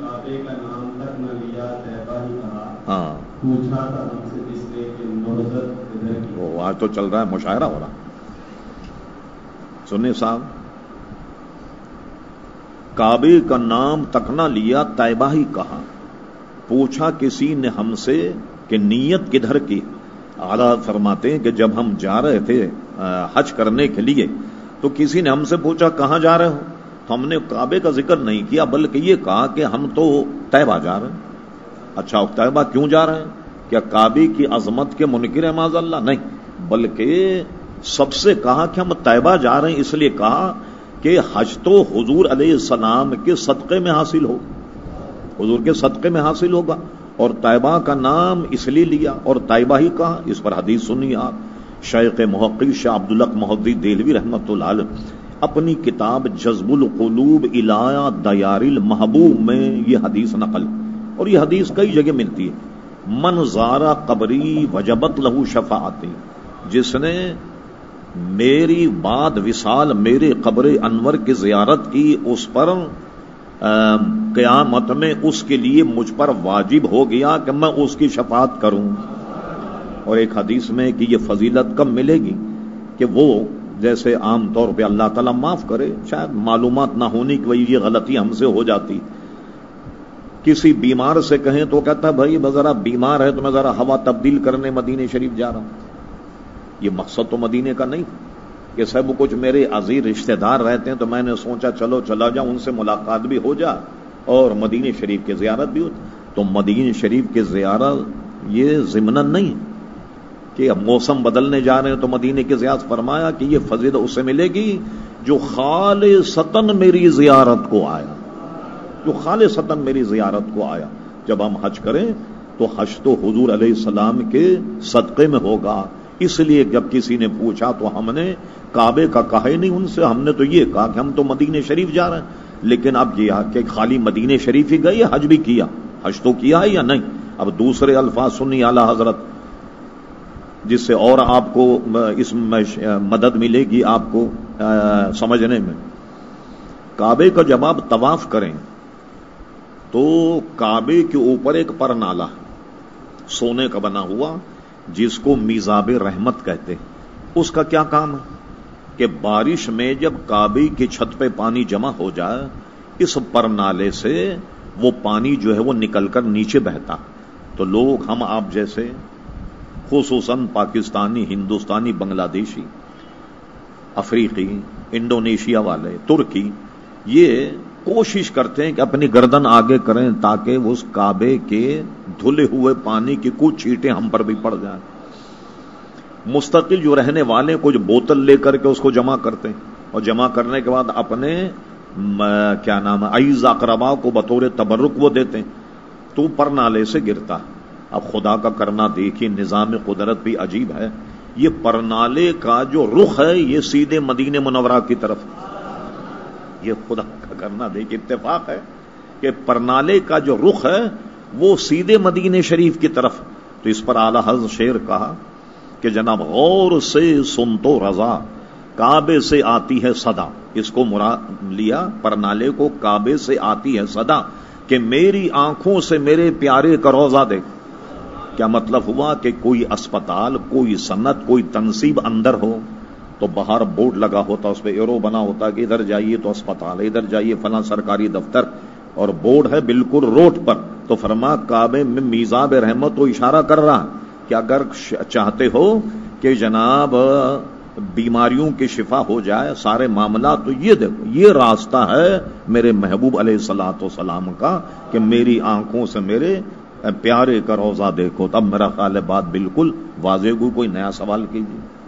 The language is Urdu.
کعبے کا نام تک نہ لیا طیبہ ہی کہا۔ ہاں۔ پوچھا تھا ہم سے نے کہ نوزت ادھر کی۔ وہ آج تو چل رہا ہے مشاعرہ ہو رہا۔ سنیے صاحب کعبے کا نام تک نہ لیا طیبہ ہی کہا۔ پوچھا کسی نے ہم سے کہ نیت کدھر کی؟ اعلیٰ فرماتے ہیں کہ جب ہم جا رہے تھے حج کرنے کے لیے تو کسی نے ہم سے پوچھا کہاں جا رہے ہو؟ ہم نے کعبے کا ذکر نہیں کیا، بلکہ یہ کہا کہ ہم تو طیبہ جا رہے ہیں۔ اچھا طیبہ کیوں جا رہے ہیں؟ کیا کعبے کی عظمت کے منکر ہے معاذ اللہ؟ نہیں، بلکہ سب سے کہا کہ ہم طیبہ جا رہے ہیں، اس لیے کہا کہ حج تو حضور علیہ السلام کے صدقے میں حاصل ہو۔ حضور کے صدقے میں حاصل ہوگا۔ اور طیبہ کا نام اس لیے لیا، اور طیبہ ہی کہا۔ اس پر حدیث سنی آپ۔ شیخ محقق شاہ عبدالق محدی دہلوی رحمت اللہ علیہ۔ اپنی کتاب جذب القلوب الایا دیار المحبوب میں یہ حدیث نقل، اور یہ حدیث کئی جگہ ملتی ہے۔ من زارا قبری وجبت لہو شفاعتی، جس نے میری بعد وصال میرے قبر انور کی زیارت کی، اس پر قیامت میں اس کے لیے مجھ پر واجب ہو گیا کہ میں اس کی شفاعت کروں۔ اور ایک حدیث میں کہ یہ فضیلت کب ملے گی کہ وہ جیسے عام طور پہ اللہ تعالیٰ معاف کرے، شاید معلومات نہ ہونے کی وجہ یہ غلطی ہم سے ہو جاتی۔ کسی بیمار سے کہیں تو کہتا بھائی ذرا بیمار ہے تو میں ذرا ہوا تبدیل کرنے مدینے شریف جا رہا ہوں۔ یہ مقصد تو مدینے کا نہیں۔ کہ سب کچھ میرے عزیز رشتہ دار رہتے ہیں تو میں نے سوچا، چلو، چلا جاؤں، ان سے ملاقات بھی ہو جا اور مدینے شریف کی زیارت بھی ہو۔ تو مدینے شریف کی زیارت یہ ضمن نہیں۔ کہ اب موسم بدلنے جا رہے ہیں تو مدینے کی زیارت فرمایا کہ یہ فضیلت اسے ملے گی جو خال ستن میری زیارت کو آیا۔ جو خال ستن میری زیارت کو آیا۔ جب ہم حج کریں تو حج تو حضور علیہ السلام کے صدقے میں ہوگا۔ اس لیے جب کسی نے پوچھا تو ہم نے کعبے کا کہا ہی نہیں، ان سے ہم نے تو یہ کہا کہ ہم تو مدینے شریف جا رہے ہیں۔ لیکن اب یہ کہ خالی مدینے شریف ہی گئے حج بھی کیا۔ حج تو کیا ہے یا نہیں؟ اب دوسرے الفاظ سنی اعلی حضرت۔ جس سے اور آپ کو اس مدد ملے گی آپ کو سمجھنے میں۔ کعبے کا جب آپ طواف کریں، تو کعبے کے اوپر ایک پر نالا سونے کا بنا ہوا، جس کو میزاب رحمت کہتے ہیں۔ اس کا کیا کام؟ ہے کہ بارش میں جب کعبے کی چھت پہ پانی جمع ہو جائے، اس پر نالے سے وہ پانی جو ہے وہ نکل کر نیچے بہتا۔ تو لوگ، ہم آپ جیسے خصوصاً پاکستانی، ہندوستانی بنگلہ دیشی افریقی، انڈونیشیا والے، ترکی، یہ کوشش کرتے ہیں کہ اپنی گردن آگے کریں تاکہ اس کعبے کے دھلے ہوئے پانی کی کچھ چھیٹیں ہم پر بھی پڑ جائیں۔ مستقل جو رہنے والے کچھ بوتل لے کر کے اس کو جمع کرتے ہیں۔ اور جمع کرنے کے بعد اپنے کیا نام ہے، عیز اقربا کو بطور تبرک وہ دیتے ہیں۔ تو پر نالے سے گرتا۔ اب خدا کا کرنا دیکھیے، نظام قدرت بھی عجیب ہے۔ یہ پرنالے کا جو رخ ہے، یہ سیدھے مدینے منورہ کی طرف۔ یہ خدا کا کرنا دیکھیے، اتفاق ہے کہ پرنالے کا جو رخ ہے، وہ سیدھے مدینے شریف کی طرف۔ تو اس پر اعلی حضرت شیر کہا کہ جناب، غور سے سن تو رضا، کعبے سے آتی ہے صدا۔ اس کو مرا لیا، پرنالے کو کعبے سے آتی ہے صدا کہ میری آنکھوں سے میرے پیارے کا روزہ دیکھ۔ کیا مطلب ہوا کہ کوئی اسپتال، کوئی صنعت، کوئی تنصیب اندر ہو تو باہر بورڈ لگا ہوتا، اس پہ ایرو بنا ہوتا کہ ادھر جائیے تو اسپتال ادھر جائیے فلاں سرکاری دفتر اور بورڈ ہے بالکل روڈ پر۔ تو فرما کعبے میں میزاب رحمت تو اشارہ کر رہا کہ اگر چاہتے ہو کہ جناب بیماریوں کی شفا ہو جائے، سارے معاملات، تو یہ دیکھو، یہ راستہ ہے میرے محبوب علیہ السلاۃ وسلام کا کہ میری آنکھوں سے میرے پیارے کا روزہ دیکھو تب میرا خیال ہے بات بالکل واضح کو کوئی نیا سوال کیجیے۔